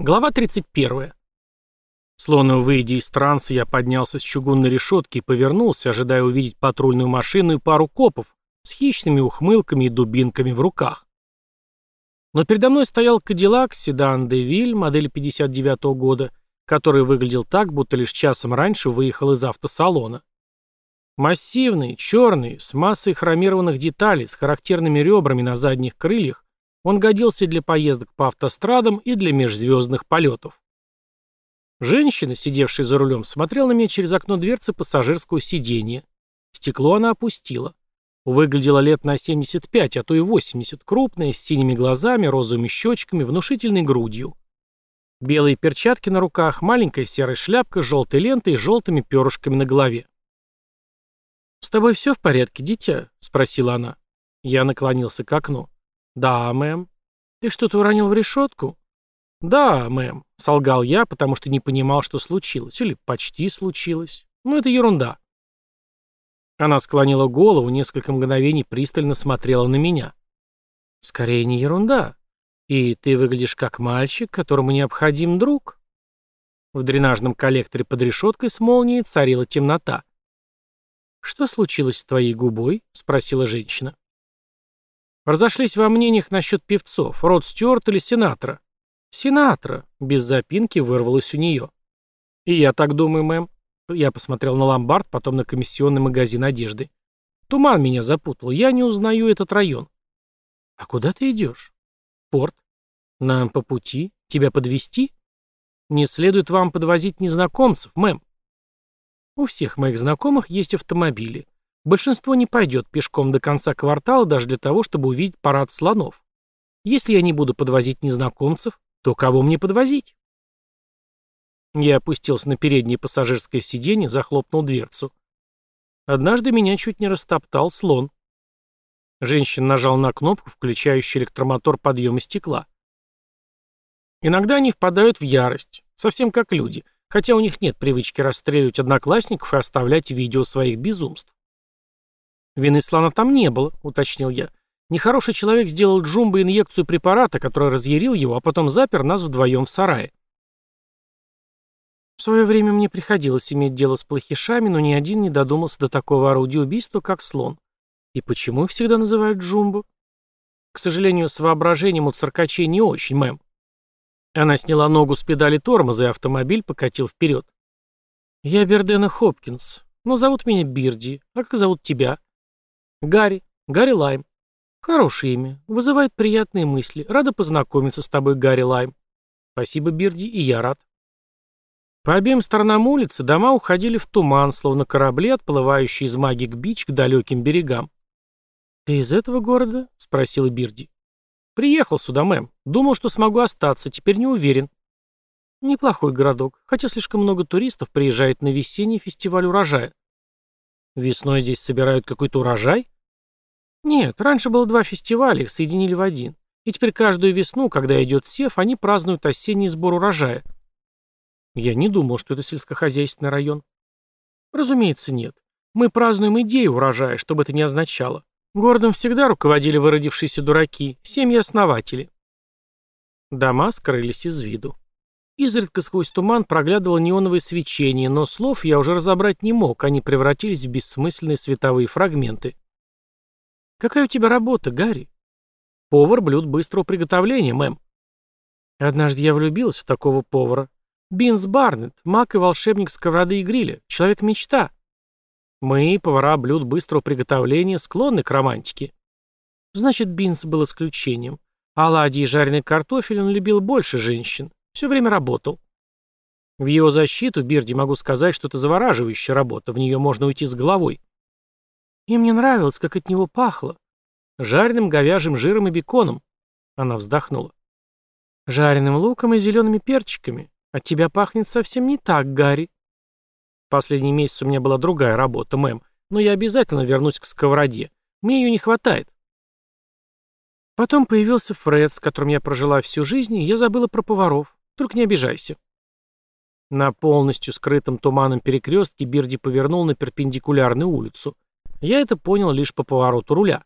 Глава 31. Словно выйдя из транса, я поднялся с чугунной решетки и повернулся, ожидая увидеть патрульную машину и пару копов с хищными ухмылками и дубинками в руках. Но передо мной стоял Кадиллак седан Девиль модели 59 -го года, который выглядел так, будто лишь часом раньше выехал из автосалона. Массивный, черный, с массой хромированных деталей, с характерными ребрами на задних крыльях, он годился для поездок по автострадам и для межзвездных полетов. Женщина, сидевшая за рулем, смотрела на меня через окно дверцы пассажирского сиденья. Стекло она опустила. Выглядела лет на 75, а то и 80, крупная, с синими глазами, розовыми щечками, внушительной грудью. Белые перчатки на руках, маленькая серая шляпка, желтой лентой и желтыми перышками на голове. «С тобой все в порядке, дитя?» — спросила она. Я наклонился к окну. «Да, мэм». «Ты что-то уронил в решетку?» «Да, мэм», — солгал я, потому что не понимал, что случилось. Или почти случилось. Ну, это ерунда. Она склонила голову, несколько мгновений пристально смотрела на меня. «Скорее не ерунда. И ты выглядишь как мальчик, которому необходим друг». В дренажном коллекторе под решеткой с молнией царила темнота. «Что случилось с твоей губой?» — спросила женщина. Разошлись во мнениях насчет певцов, Род Стюарт или Сенатора. Сенатора, без запинки вырвалось у нее. И я так думаю, мэм. Я посмотрел на ломбард, потом на комиссионный магазин одежды. Туман меня запутал, я не узнаю этот район. А куда ты идешь? Порт. Нам по пути? Тебя подвести? Не следует вам подвозить незнакомцев, мэм. У всех моих знакомых есть автомобили. Большинство не пойдет пешком до конца квартала даже для того, чтобы увидеть парад слонов. Если я не буду подвозить незнакомцев, то кого мне подвозить? Я опустился на переднее пассажирское сиденье, захлопнул дверцу. Однажды меня чуть не растоптал слон. Женщина нажала на кнопку, включающую электромотор подъема стекла. Иногда они впадают в ярость, совсем как люди, хотя у них нет привычки расстреливать одноклассников и оставлять видео своих безумств. «Вины слона там не было», — уточнил я. «Нехороший человек сделал Джумбо инъекцию препарата, который разъярил его, а потом запер нас вдвоем в сарае». В свое время мне приходилось иметь дело с плохишами, но ни один не додумался до такого орудия убийства, как слон. И почему их всегда называют Джумбо? К сожалению, с воображением у циркачей не очень, мэм. Она сняла ногу с педали тормоза, и автомобиль покатил вперед. «Я Бердена Хопкинс. Но зовут меня Бирди. А как зовут тебя?» Гарри. Гарри Лайм. Хорошее имя. Вызывает приятные мысли. Рада познакомиться с тобой, Гарри Лайм. Спасибо, Бирди, и я рад. По обеим сторонам улицы дома уходили в туман, словно корабли, отплывающие из Магик-Бич к далеким берегам. «Ты из этого города?» — спросила Бирди. «Приехал сюда, мэм. Думал, что смогу остаться, теперь не уверен». «Неплохой городок, хотя слишком много туристов приезжает на весенний фестиваль урожая». Весной здесь собирают какой-то урожай? Нет, раньше было два фестиваля, их соединили в один. И теперь каждую весну, когда идет сев, они празднуют осенний сбор урожая. Я не думал, что это сельскохозяйственный район. Разумеется, нет. Мы празднуем идею урожая, что бы это ни означало. Городом всегда руководили выродившиеся дураки, семьи-основатели. Дома скрылись из виду. Изредка сквозь туман проглядывало неоновое свечение, но слов я уже разобрать не мог, они превратились в бессмысленные световые фрагменты. «Какая у тебя работа, Гарри?» «Повар блюд быстрого приготовления, мэм». Однажды я влюбилась в такого повара. Бинс Барнетт, маг и волшебник сковороды и гриля, человек-мечта. Мы, повара блюд быстрого приготовления, склонны к романтике. Значит, Бинс был исключением. Оладьи и жареный картофель он любил больше женщин. Все время работал. В его защиту, Бирди, могу сказать, что это завораживающая работа, в нее можно уйти с головой. И мне нравилось, как от него пахло. Жареным говяжьим жиром и беконом. Она вздохнула. Жареным луком и зелеными перчиками. От тебя пахнет совсем не так, Гарри. Последний месяц у меня была другая работа, мэм, но я обязательно вернусь к сковороде. Мне ее не хватает. Потом появился Фред, с которым я прожила всю жизнь, и я забыла про поваров. Только не обижайся. На полностью скрытом туманом перекрестке Бирди повернул на перпендикулярную улицу. Я это понял лишь по повороту руля.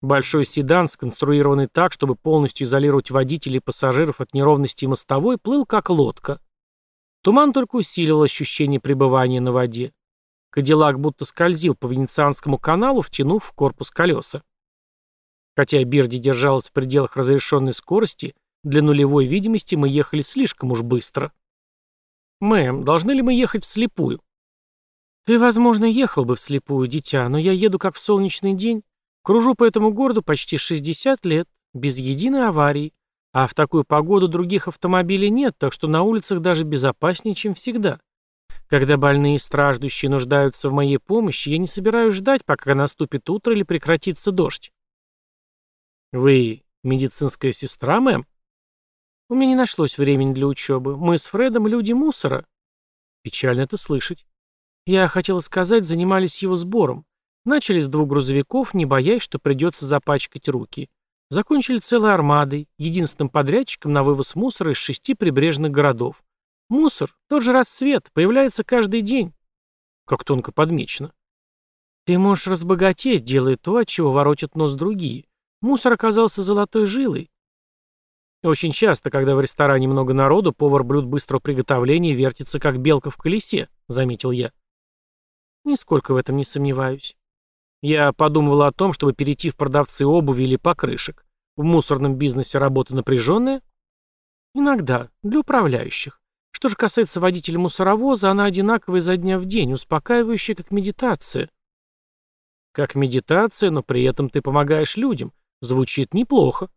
Большой седан, сконструированный так, чтобы полностью изолировать водителей и пассажиров от неровности мостовой, плыл как лодка. Туман только усиливал ощущение пребывания на воде. Кадиллак будто скользил по Венецианскому каналу, втянув в корпус колеса. Хотя Бирди держалась в пределах разрешенной скорости, для нулевой видимости мы ехали слишком уж быстро. «Мэм, должны ли мы ехать вслепую?» «Ты, возможно, ехал бы вслепую, дитя, но я еду как в солнечный день. Кружу по этому городу почти 60 лет, без единой аварии. А в такую погоду других автомобилей нет, так что на улицах даже безопаснее, чем всегда. Когда больные и страждущие нуждаются в моей помощи, я не собираюсь ждать, пока наступит утро или прекратится дождь. Вы медицинская сестра, мэм? У меня не нашлось времени для учебы. Мы с Фредом люди мусора. Печально это слышать. Я хотела сказать, занимались его сбором. Начали с двух грузовиков, не боясь, что придется запачкать руки. Закончили целой армадой, единственным подрядчиком на вывоз мусора из шести прибрежных городов. Мусор, тот же рассвет, появляется каждый день. Как тонко подмечено. Ты можешь разбогатеть, делая то, от чего воротят нос другие. Мусор оказался золотой жилой. Очень часто, когда в ресторане много народу, повар блюд быстрого приготовления вертится, как белка в колесе, заметил я. Нисколько в этом не сомневаюсь. Я подумывал о том, чтобы перейти в продавцы обуви или покрышек. В мусорном бизнесе работа напряженная? Иногда, для управляющих. Что же касается водителя мусоровоза, она одинаковая изо дня в день, успокаивающая, как медитация. Как медитация, но при этом ты помогаешь людям. Звучит неплохо.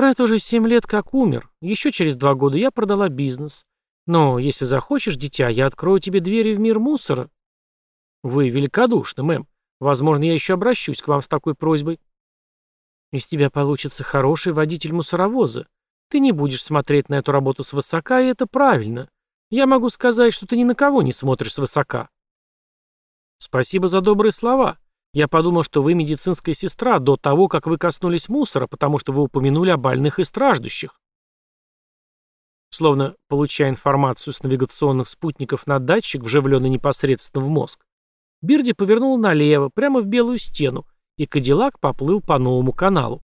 Фред уже семь лет как умер. Еще через два года я продала бизнес. Но, если захочешь, дитя, я открою тебе двери в мир мусора. Вы великодушны, мэм. Возможно, я еще обращусь к вам с такой просьбой. Из тебя получится хороший водитель мусоровоза. Ты не будешь смотреть на эту работу свысока, и это правильно. Я могу сказать, что ты ни на кого не смотришь свысока. Спасибо за добрые слова. Я подумал, что вы медицинская сестра до того, как вы коснулись мусора, потому что вы упомянули о больных и страждущих. Словно получая информацию с навигационных спутников на датчик, вживленный непосредственно в мозг, Бирди повернул налево, прямо в белую стену, и Кадиллак поплыл по новому каналу.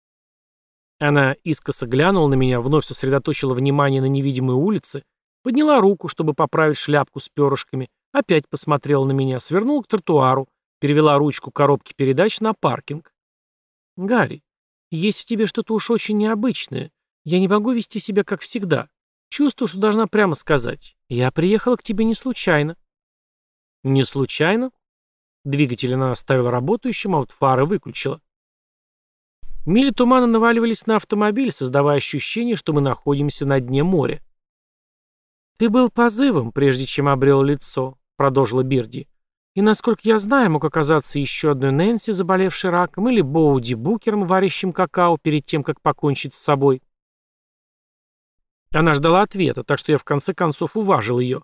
Она искоса глянула на меня, вновь сосредоточила внимание на невидимой улице, подняла руку, чтобы поправить шляпку с перышками, опять посмотрела на меня, свернула к тротуару, перевела ручку коробки передач на паркинг. «Гарри, есть в тебе что-то уж очень необычное. Я не могу вести себя как всегда. Чувствую, что должна прямо сказать. Я приехала к тебе не случайно». «Не случайно?» Двигатель она оставила работающим, а вот фары выключила. Мили тумана наваливались на автомобиль, создавая ощущение, что мы находимся на дне моря. «Ты был позывом, прежде чем обрел лицо», — продолжила Бирди. «И, насколько я знаю, мог оказаться еще одной Нэнси, заболевшей раком, или Боуди Букером, варящим какао перед тем, как покончить с собой». Она ждала ответа, так что я в конце концов уважил ее.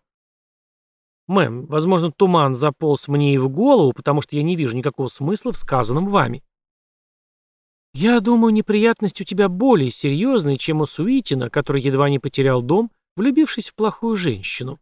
«Мэм, возможно, туман заполз мне и в голову, потому что я не вижу никакого смысла в сказанном вами». «Я думаю, неприятность у тебя более серьезная, чем у Суитина, который едва не потерял дом, влюбившись в плохую женщину».